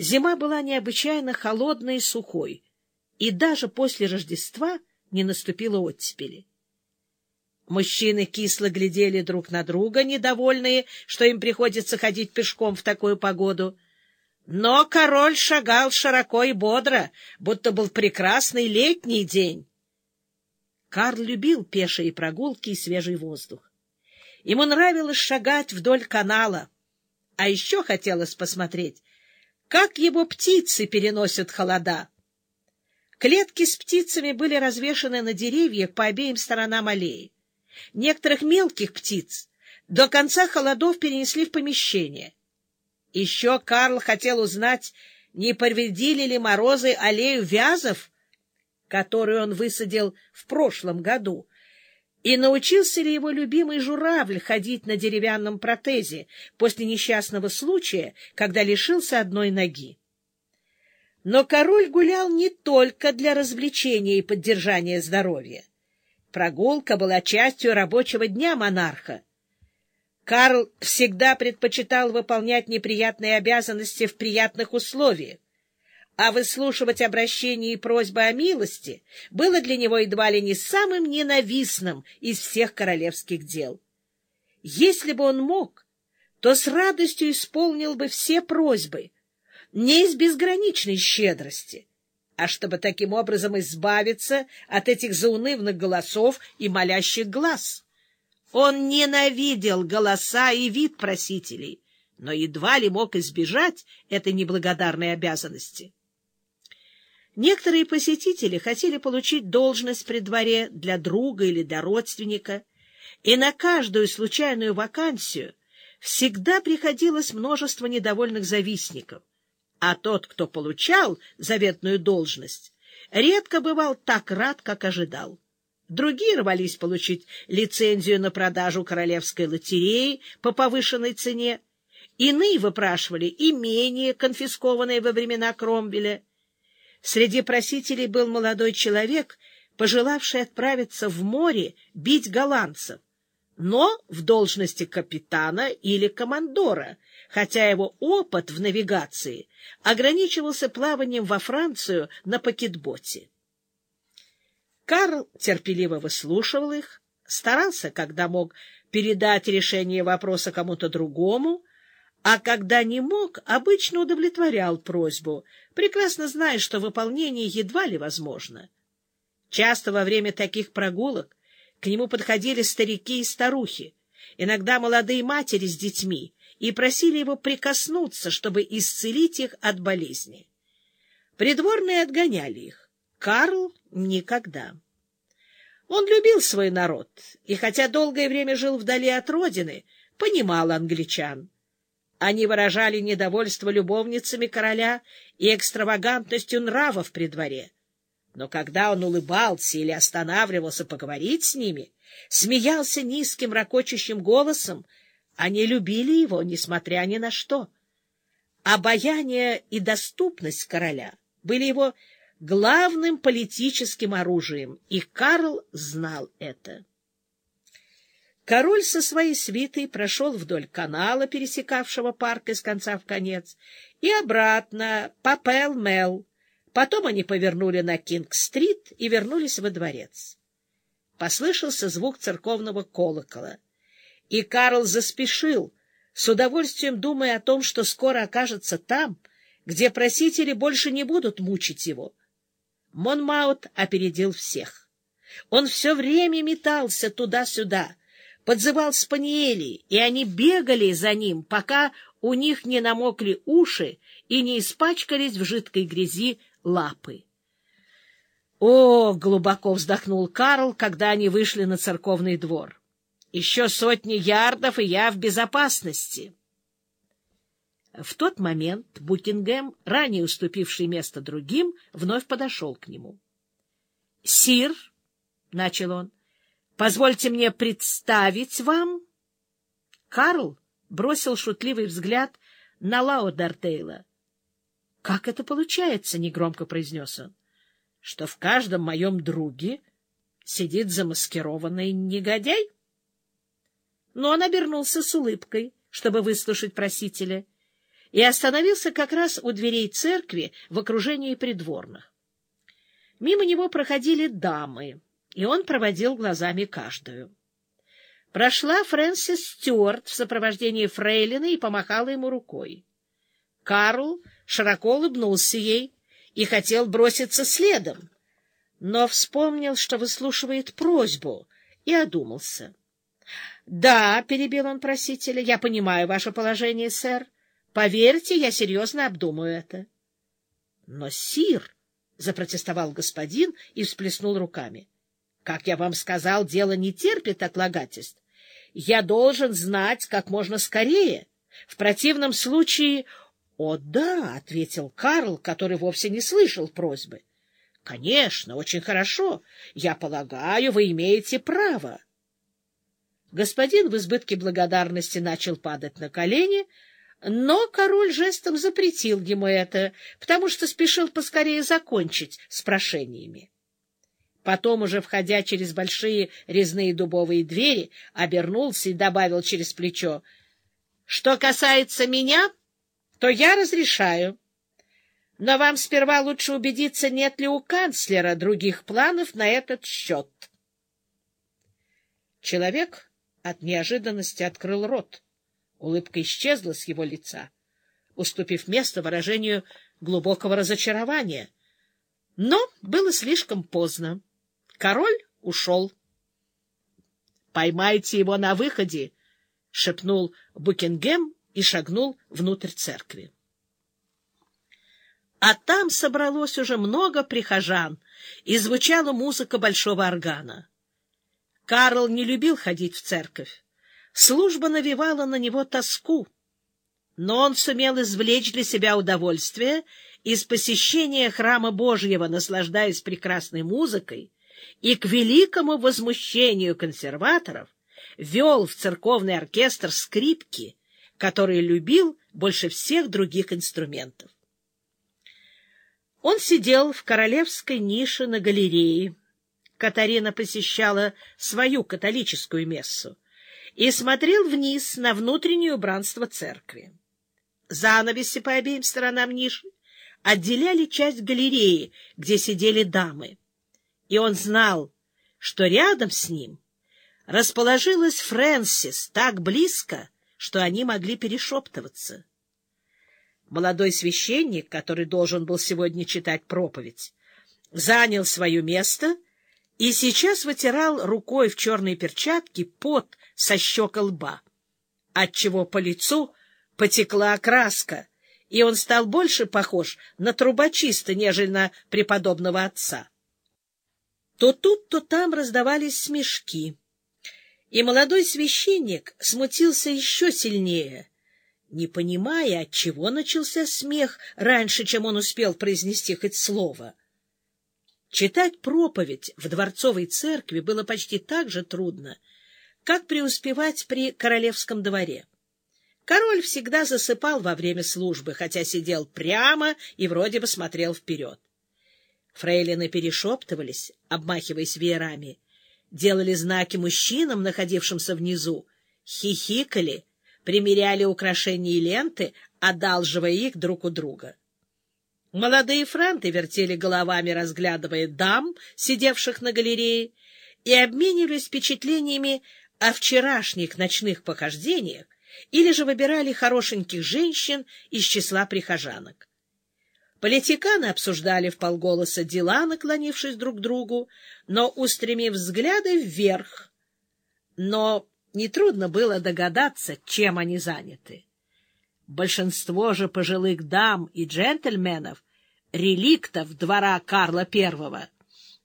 Зима была необычайно холодной и сухой, и даже после Рождества не наступило оттепели. Мужчины кисло глядели друг на друга, недовольные, что им приходится ходить пешком в такую погоду. Но король шагал широко и бодро, будто был прекрасный летний день. Карл любил пешие прогулки и свежий воздух. Ему нравилось шагать вдоль канала, а еще хотелось посмотреть, как его птицы переносят холода. Клетки с птицами были развешаны на деревьях по обеим сторонам аллеи. Некоторых мелких птиц до конца холодов перенесли в помещение. Еще Карл хотел узнать, не повредили ли морозы аллею вязов, которую он высадил в прошлом году, и научился ли его любимый журавль ходить на деревянном протезе после несчастного случая, когда лишился одной ноги. Но король гулял не только для развлечения и поддержания здоровья. Прогулка была частью рабочего дня монарха. Карл всегда предпочитал выполнять неприятные обязанности в приятных условиях, а выслушивать обращения и просьбы о милости было для него едва ли не самым ненавистным из всех королевских дел. Если бы он мог, то с радостью исполнил бы все просьбы, не из безграничной щедрости, а чтобы таким образом избавиться от этих заунывных голосов и молящих глаз. Он ненавидел голоса и вид просителей, но едва ли мог избежать этой неблагодарной обязанности. Некоторые посетители хотели получить должность при дворе для друга или для родственника, и на каждую случайную вакансию всегда приходилось множество недовольных завистников а тот, кто получал заветную должность, редко бывал так рад, как ожидал. Другие рвались получить лицензию на продажу королевской лотереи по повышенной цене, иные выпрашивали имение, конфискованное во времена Кромбеля. Среди просителей был молодой человек, пожелавший отправиться в море бить голландцев, но в должности капитана или командора — хотя его опыт в навигации ограничивался плаванием во Францию на пакетботе. Карл терпеливо выслушивал их, старался, когда мог, передать решение вопроса кому-то другому, а когда не мог, обычно удовлетворял просьбу, прекрасно зная, что выполнение едва ли возможно. Часто во время таких прогулок к нему подходили старики и старухи, иногда молодые матери с детьми, и просили его прикоснуться, чтобы исцелить их от болезни. Придворные отгоняли их. Карл — никогда. Он любил свой народ, и хотя долгое время жил вдали от родины, понимал англичан. Они выражали недовольство любовницами короля и экстравагантностью нравов при дворе. Но когда он улыбался или останавливался поговорить с ними, смеялся низким ракочущим голосом, они любили его, несмотря ни на что. Обаяние и доступность короля были его главным политическим оружием, и Карл знал это. Король со своей свитой прошел вдоль канала, пересекавшего парк из конца в конец, и обратно по Пэл-Мэл. Потом они повернули на Кинг-стрит и вернулись во дворец. Послышался звук церковного колокола — и Карл заспешил, с удовольствием думая о том, что скоро окажется там, где просители больше не будут мучить его. Монмаут опередил всех. Он все время метался туда-сюда, подзывал спаниелей, и они бегали за ним, пока у них не намокли уши и не испачкались в жидкой грязи лапы. О, глубоко вздохнул Карл, когда они вышли на церковный двор. Еще сотни ярдов, и я в безопасности. В тот момент Букингем, ранее уступивший место другим, вновь подошел к нему. — Сир, — начал он, — позвольте мне представить вам... Карл бросил шутливый взгляд на Лаудартейла. — Как это получается? — негромко произнес он. — Что в каждом моем друге сидит замаскированный негодяй? — но он обернулся с улыбкой, чтобы выслушать просителя. и остановился как раз у дверей церкви в окружении придворных. Мимо него проходили дамы, и он проводил глазами каждую. Прошла Фрэнсис Стюарт в сопровождении Фрейлина и помахала ему рукой. Карл широко улыбнулся ей и хотел броситься следом, но вспомнил, что выслушивает просьбу, и одумался. — Да, — перебил он просителя, — я понимаю ваше положение, сэр. Поверьте, я серьезно обдумаю это. — Но, сир, — запротестовал господин и всплеснул руками, — как я вам сказал, дело не терпит отлагательств. Я должен знать как можно скорее. В противном случае... — О, да, — ответил Карл, который вовсе не слышал просьбы. — Конечно, очень хорошо. Я полагаю, вы имеете право. Господин в избытке благодарности начал падать на колени, но король жестом запретил ему это, потому что спешил поскорее закончить с прошениями. Потом, уже входя через большие резные дубовые двери, обернулся и добавил через плечо, «Что касается меня, то я разрешаю. Но вам сперва лучше убедиться, нет ли у канцлера других планов на этот счет». Человек от неожиданности открыл рот. Улыбка исчезла с его лица, уступив место выражению глубокого разочарования. Но было слишком поздно. Король ушел. — Поймайте его на выходе! — шепнул Букингем и шагнул внутрь церкви. А там собралось уже много прихожан, и звучала музыка большого органа. Карл не любил ходить в церковь. Служба навевала на него тоску, но он сумел извлечь для себя удовольствие из посещения храма Божьего, наслаждаясь прекрасной музыкой, и к великому возмущению консерваторов вел в церковный оркестр скрипки, которые любил больше всех других инструментов. Он сидел в королевской нише на галерее. Катарина посещала свою католическую мессу и смотрел вниз на внутреннее убранство церкви. Занавеси по обеим сторонам ниши отделяли часть галереи, где сидели дамы. И он знал, что рядом с ним расположилась Фрэнсис так близко, что они могли перешептываться. Молодой священник, который должен был сегодня читать проповедь, занял свое место и сейчас вытирал рукой в черной перчатке пот со щека лба, отчего по лицу потекла краска, и он стал больше похож на трубочиста, нежели на преподобного отца. То тут, то там раздавались смешки, и молодой священник смутился еще сильнее, не понимая, от чего начался смех раньше, чем он успел произнести хоть слово. Читать проповедь в дворцовой церкви было почти так же трудно, как преуспевать при королевском дворе. Король всегда засыпал во время службы, хотя сидел прямо и вроде бы смотрел вперед. Фрейлины перешептывались, обмахиваясь веерами, делали знаки мужчинам, находившимся внизу, хихикали, примеряли украшения и ленты, одалживая их друг у друга. Молодые франты вертели головами, разглядывая дам, сидевших на галерее, и обменивались впечатлениями о вчерашних ночных похождениях или же выбирали хорошеньких женщин из числа прихожанок. Политиканы обсуждали вполголоса дела, наклонившись друг к другу, но устремив взгляды вверх. Но нетрудно было догадаться, чем они заняты. Большинство же пожилых дам и джентльменов, реликтов двора Карла I,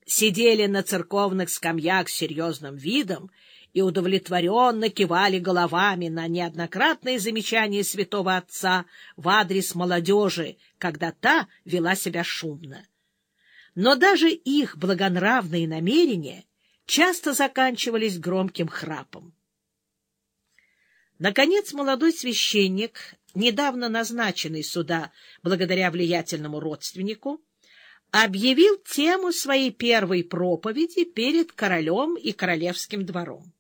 сидели на церковных скамьях с серьезным видом и удовлетворенно кивали головами на неоднократные замечания святого отца в адрес молодежи, когда та вела себя шумно. Но даже их благонравные намерения часто заканчивались громким храпом. Наконец молодой священник, недавно назначенный сюда благодаря влиятельному родственнику, объявил тему своей первой проповеди перед королем и королевским двором.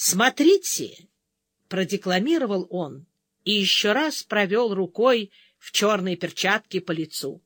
«Смотрите!» — продекламировал он, и еще раз провел рукой в черной перчатке по лицу.